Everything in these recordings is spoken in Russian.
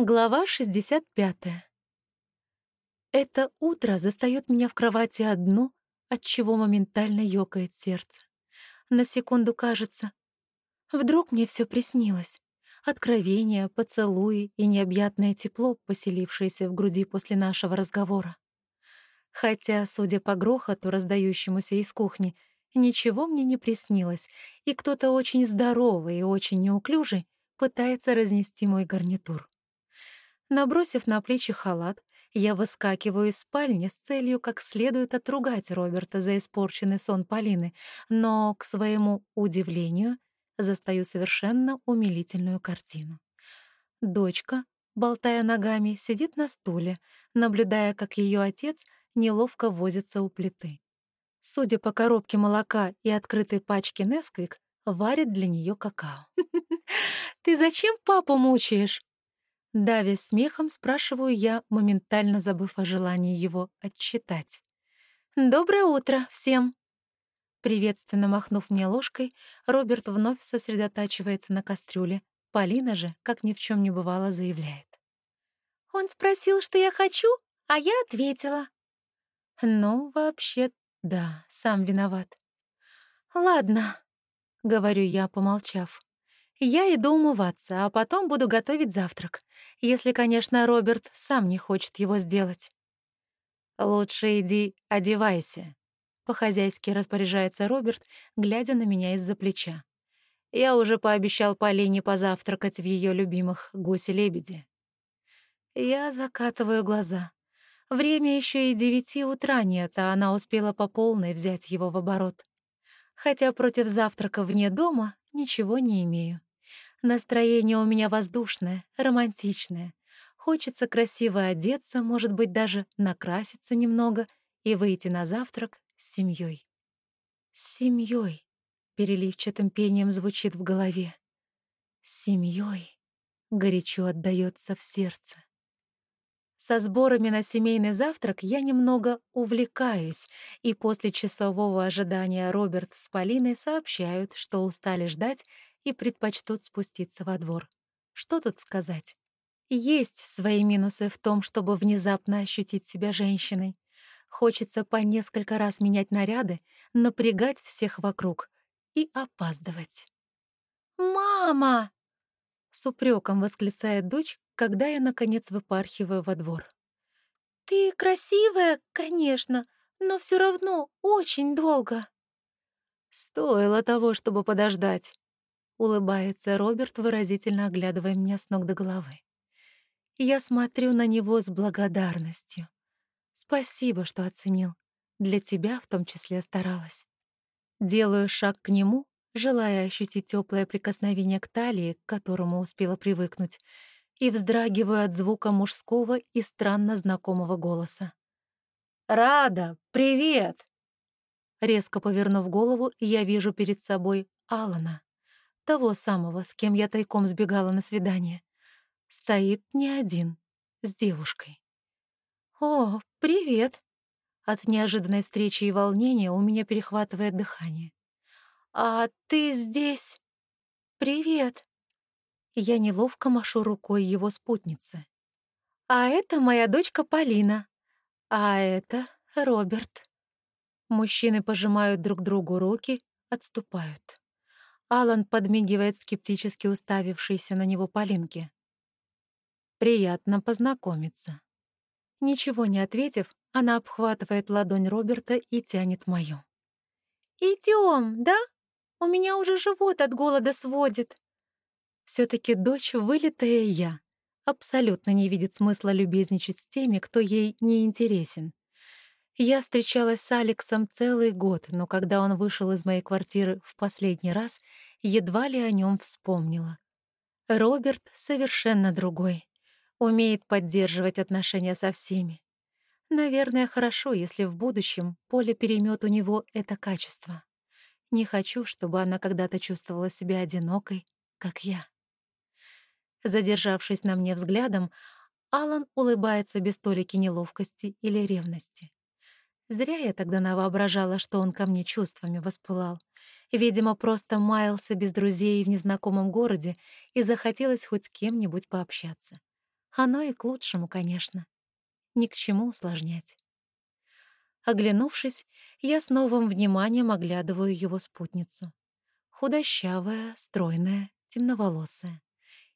Глава 65. Это утро застаёт меня в кровати одну, от чего моментально ёкает сердце. На секунду кажется, вдруг мне всё приснилось. Откровение, поцелуи и необъятное тепло, поселившееся в груди после нашего разговора. Хотя, судя по грохоту, раздающемуся из кухни, ничего мне не приснилось, и кто-то очень здоровый и очень неуклюжий пытается разнести мой гарнитур. Набросив на плечи халат, я выскакиваю из спальни с целью как следует отругать Роберта за испорченный сон Полины, но, к своему удивлению, застаю совершенно умилительную картину. Дочка, болтая ногами, сидит на стуле, наблюдая, как ее отец неловко возится у плиты. Судя по коробке молока и открытой пачке Несквик, варит для нее какао. «Ты зачем папу мучаешь?» Давя смехом, спрашиваю я, моментально забыв о желании его отчитать. «Доброе утро всем!» Приветственно махнув мне ложкой, Роберт вновь сосредотачивается на кастрюле. Полина же, как ни в чем не бывало, заявляет. «Он спросил, что я хочу, а я ответила». «Ну, вообще, да, сам виноват». «Ладно», — говорю я, помолчав. Я иду умываться, а потом буду готовить завтрак, если, конечно, Роберт сам не хочет его сделать. «Лучше иди одевайся», — по-хозяйски распоряжается Роберт, глядя на меня из-за плеча. «Я уже пообещал Полине позавтракать в ее любимых гуси-лебеди». Я закатываю глаза. Время еще и девяти утра нет, а она успела по полной взять его в оборот. Хотя против завтрака вне дома ничего не имею. Настроение у меня воздушное, романтичное. Хочется красиво одеться, может быть, даже накраситься немного и выйти на завтрак с семьей. С семьей, переливчатым пением звучит в голове. С семьей горячо отдаётся в сердце. Со сборами на семейный завтрак я немного увлекаюсь, и после часового ожидания Роберт с Полиной сообщают, что устали ждать и предпочтут спуститься во двор. Что тут сказать? Есть свои минусы в том, чтобы внезапно ощутить себя женщиной. Хочется по несколько раз менять наряды, напрягать всех вокруг и опаздывать. «Мама!» — с упреком восклицает дочь, когда я, наконец, выпархиваю во двор. «Ты красивая, конечно, но все равно очень долго». «Стоило того, чтобы подождать», Улыбается Роберт, выразительно оглядывая меня с ног до головы. Я смотрю на него с благодарностью. Спасибо, что оценил. Для тебя в том числе старалась. Делаю шаг к нему, желая ощутить теплое прикосновение к талии, к которому успела привыкнуть, и вздрагиваю от звука мужского и странно знакомого голоса. «Рада, привет!» Резко повернув голову, я вижу перед собой Алана. Того самого, с кем я тайком сбегала на свидание. Стоит не один, с девушкой. «О, привет!» От неожиданной встречи и волнения у меня перехватывает дыхание. «А ты здесь?» «Привет!» Я неловко машу рукой его спутнице. «А это моя дочка Полина. А это Роберт». Мужчины пожимают друг другу руки, отступают. Алан подмигивает скептически уставившийся на него Полинке. «Приятно познакомиться». Ничего не ответив, она обхватывает ладонь Роберта и тянет мою. «Идём, да? У меня уже живот от голода сводит». все таки дочь вылитая я. Абсолютно не видит смысла любезничать с теми, кто ей не интересен. Я встречалась с Алексом целый год, но когда он вышел из моей квартиры в последний раз, едва ли о нем вспомнила. Роберт совершенно другой. Умеет поддерживать отношения со всеми. Наверное, хорошо, если в будущем Поле переймет у него это качество. Не хочу, чтобы она когда-то чувствовала себя одинокой, как я. Задержавшись на мне взглядом, Алан улыбается без толики неловкости или ревности. Зря я тогда навоображала, что он ко мне чувствами воспылал. Видимо, просто маялся без друзей в незнакомом городе и захотелось хоть с кем-нибудь пообщаться. Оно и к лучшему, конечно. Ни к чему усложнять. Оглянувшись, я с новым вниманием оглядываю его спутницу. Худощавая, стройная, темноволосая.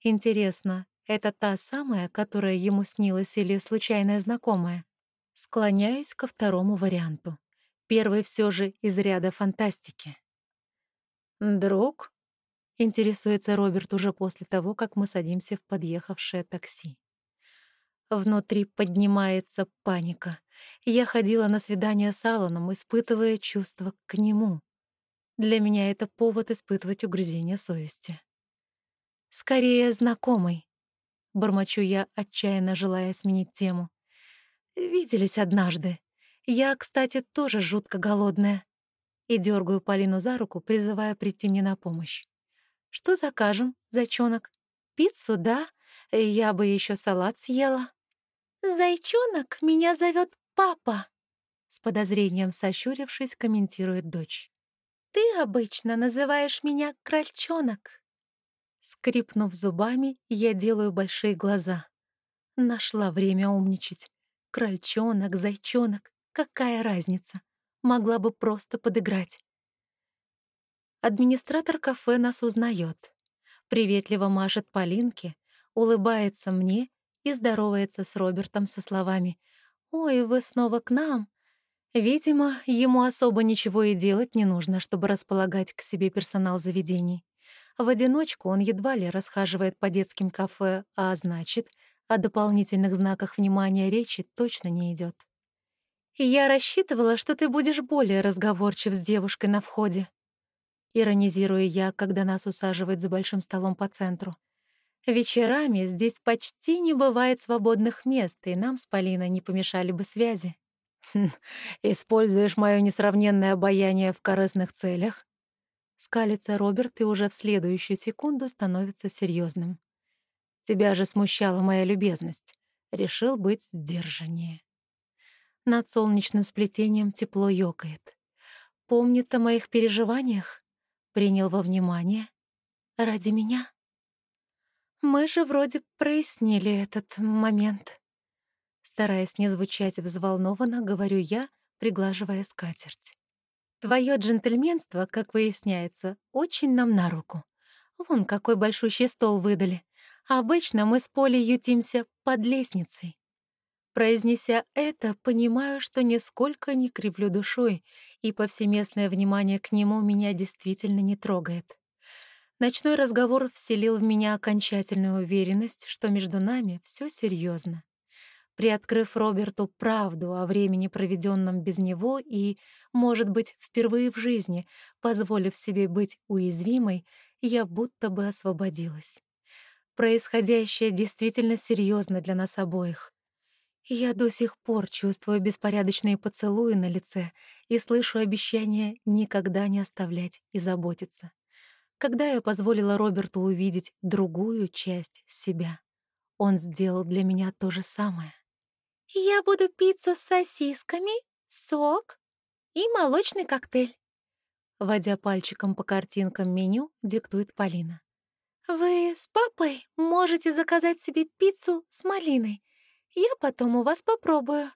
Интересно, это та самая, которая ему снилась или случайная знакомая? Склоняюсь ко второму варианту. Первый все же из ряда фантастики. «Друг?» — интересуется Роберт уже после того, как мы садимся в подъехавшее такси. Внутри поднимается паника. Я ходила на свидание с Алланом, испытывая чувства к нему. Для меня это повод испытывать угрызение совести. «Скорее, знакомый», — бормочу я, отчаянно желая сменить тему. «Виделись однажды. Я, кстати, тоже жутко голодная». И дергаю Полину за руку, призывая прийти мне на помощь. «Что закажем, зайчонок? Пиццу, да? Я бы еще салат съела». «Зайчонок меня зовет папа», — с подозрением сощурившись, комментирует дочь. «Ты обычно называешь меня крольчонок». Скрипнув зубами, я делаю большие глаза. Нашла время умничать. Крольчонок, зайчонок, какая разница? Могла бы просто подыграть. Администратор кафе нас узнает. Приветливо машет Полинке, улыбается мне и здоровается с Робертом со словами «Ой, вы снова к нам?» Видимо, ему особо ничего и делать не нужно, чтобы располагать к себе персонал заведений. В одиночку он едва ли расхаживает по детским кафе, а значит, о дополнительных знаках внимания речи точно не идет. «Я рассчитывала, что ты будешь более разговорчив с девушкой на входе», иронизирую я, когда нас усаживают за большим столом по центру. Вечерами здесь почти не бывает свободных мест, и нам с Полиной не помешали бы связи. Хм, «Используешь мое несравненное обаяние в корыстных целях?» Скалится Роберт и уже в следующую секунду становится серьезным. «Тебя же смущала моя любезность. Решил быть сдержаннее». Над солнечным сплетением тепло ёкает. Помнит о моих переживаниях? Принял во внимание? Ради меня? Мы же вроде прояснили этот момент. Стараясь не звучать взволнованно, говорю я, приглаживая скатерть. Твое джентльменство, как выясняется, очень нам на руку. Вон какой большущий стол выдали. Обычно мы с Полей ютимся под лестницей. Произнеся это, понимаю, что нисколько не кривлю душой, и повсеместное внимание к нему меня действительно не трогает. Ночной разговор вселил в меня окончательную уверенность, что между нами все серьезно. Приоткрыв Роберту правду о времени, проведенном без него, и, может быть, впервые в жизни, позволив себе быть уязвимой, я будто бы освободилась. Происходящее действительно серьезно для нас обоих. я до сих пор чувствую беспорядочные поцелуи на лице и слышу обещание никогда не оставлять и заботиться. Когда я позволила Роберту увидеть другую часть себя, он сделал для меня то же самое. «Я буду пиццу с сосисками, сок и молочный коктейль», водя пальчиком по картинкам меню, диктует Полина. «Вы с папой можете заказать себе пиццу с малиной. Я потом у вас попробую».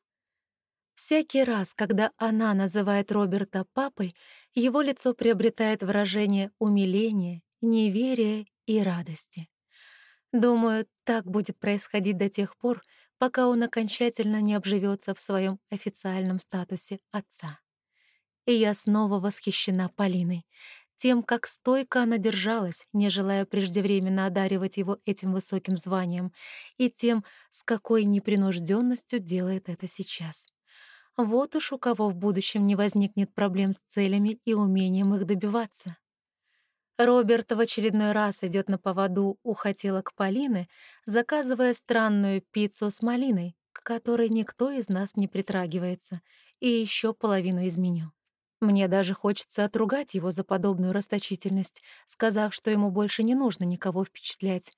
Всякий раз, когда она называет Роберта папой, его лицо приобретает выражение умиления, неверия и радости. Думаю, так будет происходить до тех пор, пока он окончательно не обживется в своем официальном статусе отца. И я снова восхищена Полиной, тем, как стойко она держалась, не желая преждевременно одаривать его этим высоким званием, и тем, с какой непринужденностью делает это сейчас. Вот уж у кого в будущем не возникнет проблем с целями и умением их добиваться. Роберт в очередной раз идет на поводу у хотелок Полины, заказывая странную пиццу с малиной, к которой никто из нас не притрагивается, и еще половину из меню. Мне даже хочется отругать его за подобную расточительность, сказав, что ему больше не нужно никого впечатлять.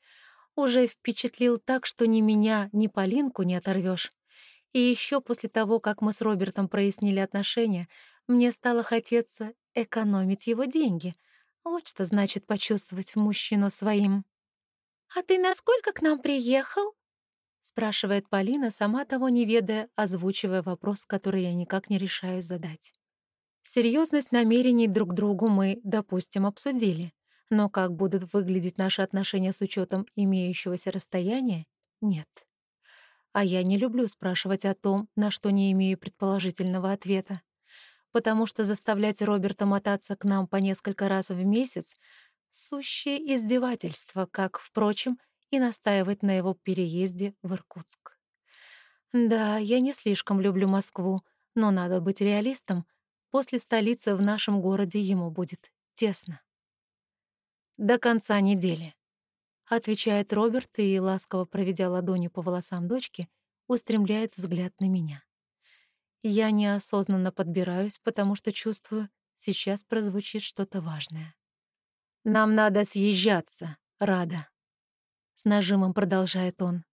Уже впечатлил так, что ни меня, ни Полинку не оторвешь. И еще после того, как мы с Робертом прояснили отношения, мне стало хотеться экономить его деньги — вот что значит почувствовать мужчину своим. «А ты насколько к нам приехал?» спрашивает Полина, сама того не ведая, озвучивая вопрос, который я никак не решаюсь задать. Серьезность намерений друг другу мы, допустим, обсудили, но как будут выглядеть наши отношения с учетом имеющегося расстояния — нет. А я не люблю спрашивать о том, на что не имею предположительного ответа, потому что заставлять Роберта мотаться к нам по несколько раз в месяц — сущее издевательство, как, впрочем, и настаивать на его переезде в Иркутск. Да, я не слишком люблю Москву, но надо быть реалистом. После столицы в нашем городе ему будет тесно. До конца недели. Отвечает Роберт и, ласково проведя ладонью по волосам дочки, устремляет взгляд на меня. Я неосознанно подбираюсь, потому что чувствую, сейчас прозвучит что-то важное. «Нам надо съезжаться, Рада», с нажимом продолжает он.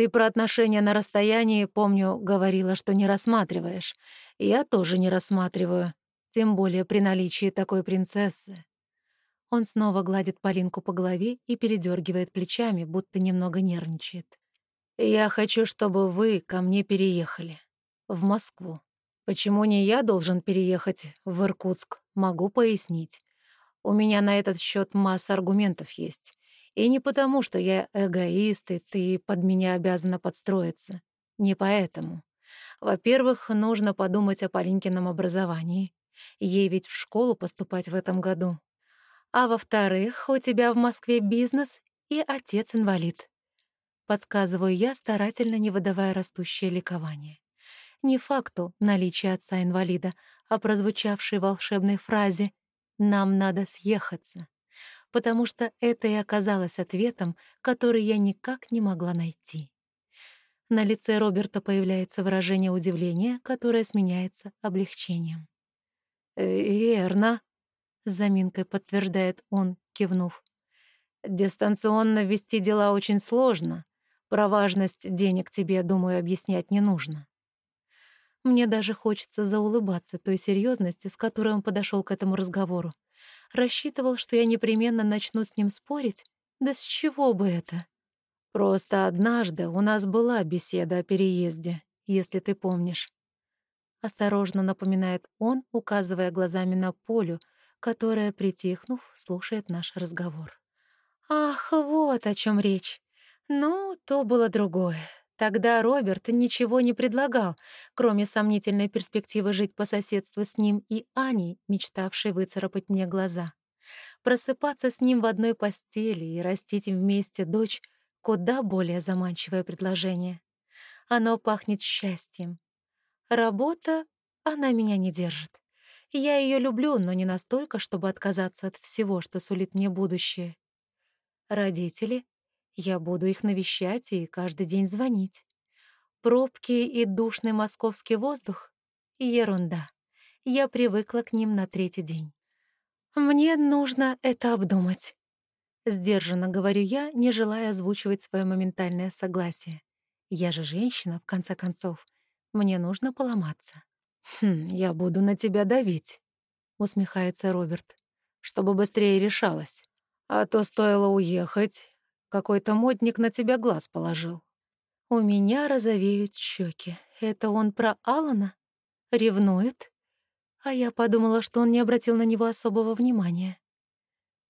Ты про отношения на расстоянии, помню, говорила, что не рассматриваешь. Я тоже не рассматриваю, тем более при наличии такой принцессы. Он снова гладит Полинку по голове и передергивает плечами, будто немного нервничает. «Я хочу, чтобы вы ко мне переехали. В Москву. Почему не я должен переехать в Иркутск, могу пояснить. У меня на этот счет масса аргументов есть. И не потому, что я эгоист, и ты под меня обязана подстроиться. Не поэтому. Во-первых, нужно подумать о Полинкином образовании. Ей ведь в школу поступать в этом году. А во-вторых, у тебя в Москве бизнес и отец-инвалид. Подсказываю я, старательно не выдавая растущее ликование. Не факту наличия отца-инвалида, а прозвучавшей волшебной фразе «нам надо съехаться» потому что это и оказалось ответом, который я никак не могла найти. На лице Роберта появляется выражение удивления, которое сменяется облегчением. «Э, «Верно», — с заминкой подтверждает он, кивнув. «Дистанционно вести дела очень сложно. Про важность денег тебе, думаю, объяснять не нужно». Мне даже хочется заулыбаться той серьезности, с которой он подошел к этому разговору. Рассчитывал, что я непременно начну с ним спорить? Да с чего бы это? Просто однажды у нас была беседа о переезде, если ты помнишь. Осторожно напоминает он, указывая глазами на Полю, которая, притихнув, слушает наш разговор. Ах, вот о чем речь. Ну, то было другое. Тогда Роберт ничего не предлагал, кроме сомнительной перспективы жить по соседству с ним и Аней, мечтавшей выцарапать мне глаза. Просыпаться с ним в одной постели и растить вместе дочь — куда более заманчивое предложение. Оно пахнет счастьем. Работа, она меня не держит. Я ее люблю, но не настолько, чтобы отказаться от всего, что сулит мне будущее. Родители я буду их навещать и каждый день звонить. Пробки и душный московский воздух — ерунда. Я привыкла к ним на третий день. Мне нужно это обдумать. Сдержанно говорю я, не желая озвучивать свое моментальное согласие. Я же женщина, в конце концов. Мне нужно поломаться. «Хм, я буду на тебя давить», — усмехается Роберт, «чтобы быстрее решалась. А то стоило уехать, какой-то модник на тебя глаз положил. У меня розовеют щеки. Это он про Алана? Ревнует? А я подумала, что он не обратил на него особого внимания.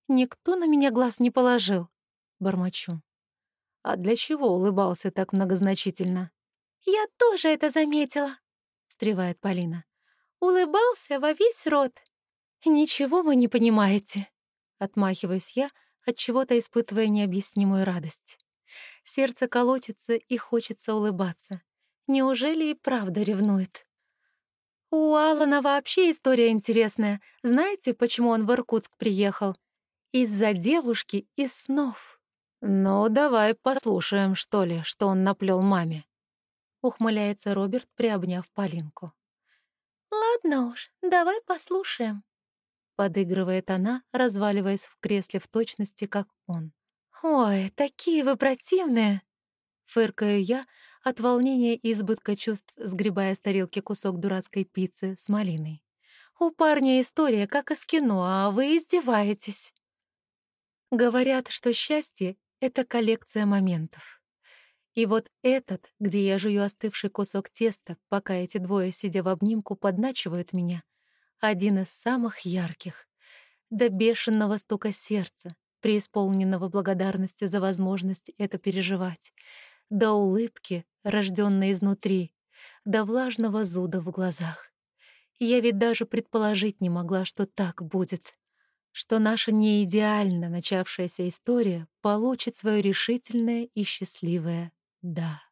Никто на меня глаз не положил, бормочу. А для чего улыбался так многозначительно? Я тоже это заметила, встревает Полина. Улыбался во весь рот. Ничего вы не понимаете, отмахиваюсь я, от чего-то испытывая необъяснимую радость. Сердце колотится и хочется улыбаться. Неужели и правда ревнует? У Алана вообще история интересная. Знаете, почему он в Иркутск приехал? Из-за девушки и снов. Ну, давай послушаем, что ли, что он наплел маме. Ухмыляется Роберт, приобняв Полинку. Ладно уж, давай послушаем подыгрывает она, разваливаясь в кресле в точности, как он. «Ой, такие вы противные!» Фыркаю я от волнения и избытка чувств, сгребая с тарелки кусок дурацкой пиццы с малиной. «У парня история, как из кино, а вы издеваетесь!» Говорят, что счастье — это коллекция моментов. И вот этот, где я жую остывший кусок теста, пока эти двое, сидя в обнимку, подначивают меня, один из самых ярких. До бешеного стука сердца, преисполненного благодарностью за возможность это переживать, до улыбки, рожденной изнутри, до влажного зуда в глазах. Я ведь даже предположить не могла, что так будет что наша неидеально начавшаяся история получит свое решительное и счастливое «да».